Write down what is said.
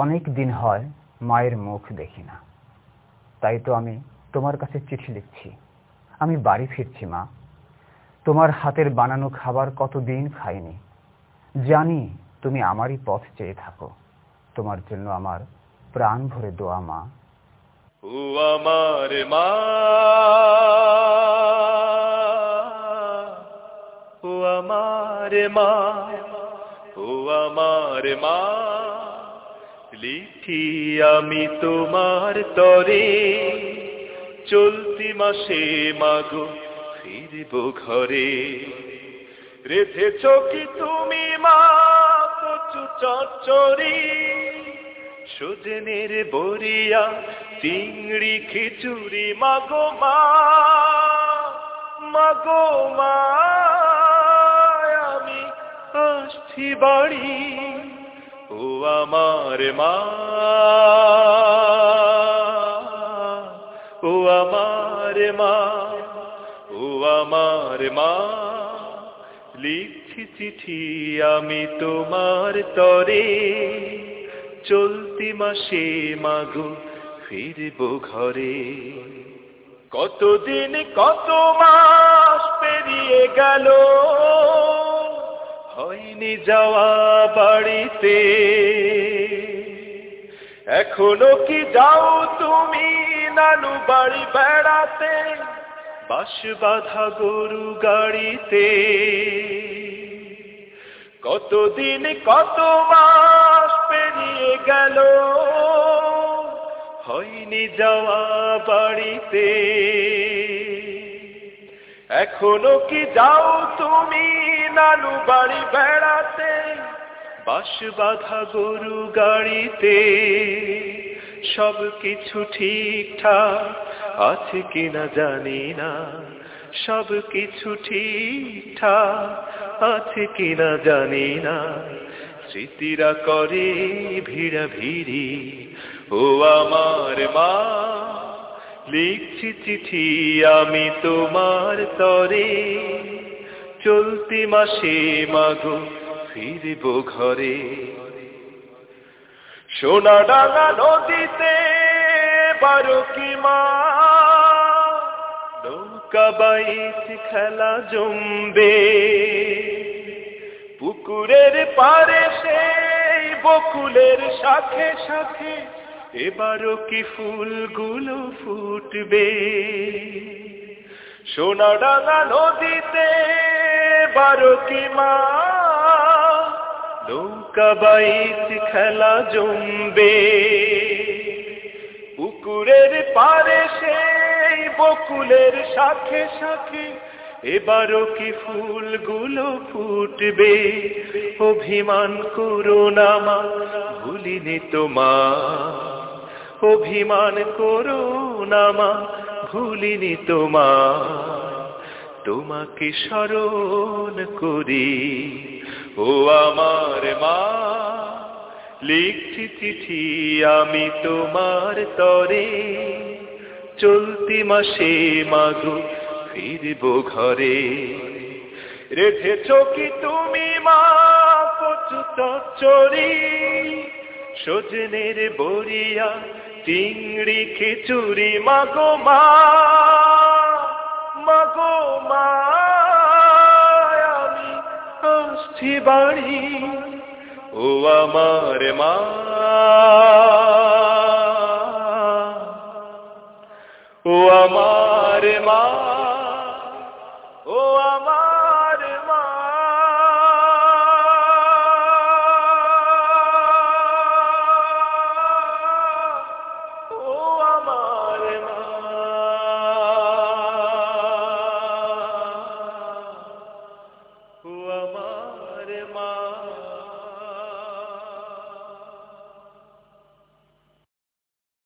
অনেক দিন হয় মায়ের মুখ দেখি না। তাই তো আমি তোমার কাছে চিঠি লিখছি। আমি বাড়ি ফিরছি, মা। তোমার হাতের বানানো খাবার কতদিন খাইনি। জানি তুমি আমারই পথ চেয়ে থাকো। তোমার জন্য আমার প্রাণ ভরে দোয়া, মা। ও আমার মা! ও আমার মা! ও আমার মা! লিখি আমি তোমার তরে। চলতি মাসে মাগো, ফিরব ঘরে। রেধেছ কি তুমি মা, কচু সুজনের বরিয়া চিংড়ি খিচুড়ি, মাগো মাগো মা, আমি আসছি বাড়ি। ও আমার মা। ও আমার মা। ও আমার মা। লিখছি চিঠি আমি তোমার তরে। চলতি মাসে মাগো ফিরব ঘরে। কতদিন, কত মাস পেরিয়ে গেল? যাওয়া বাড়িতে। এখনও কি যাও তুমি নানু বাড়ি বেড়াতে? বাস বাধা গরু গাড়িতে। কতদিন কত মাস পেরিয়ে গেল, হয়নি যাওয়া বাড়িতে। এখনও কি যাও তুমি নানু বাড়ি বেড়াতে। বাস বাধা গরু গাড়িতে। সব কিছু ঠিকঠাক আছে কিনা জানি না। সব কিছু ঠিকঠাক আছে কিনা জানি না। স্মৃতিরা করে ভিড়া ভিড়ি। ও আমার মা, লিখছি চিঠি আমি তোমার তরে। চলতি মাসে মাগো ফিরব ঘরে। সোনা ডাঙা নদীতে বারো কি মা? নৌকা বাইচ খেলা জমবে। পুকুরের পারে সেই বকুলের সাথে সাথে এবারও কি ফুলগুলো ফুটবে? সোনা ডাঙা নদীতে বারো কি মা। নৌকা বাইচ খেলা জমবে। পুকুরের পারে সেই বকুলের সাথে সাথে এবারও কি ফুলগুলো ফুটবে? অভিমান করো না মা, ভুলিনি তোমা অভিমান করো না মা, ভুলিনি তোমা তোমাকে স্মরণ করি। ও আমার মা, লিখছি চিঠি আমি তোমার তরে। চলতি মাসে মাগো ফিরব ঘরে। রেখেছ কি তুমি মা চচ্চড়ি সজনের বরিয়া চিংড়ি খিচুড়ি মাগো মা। আসছি বাড়ি ও আমার মা। ও আমার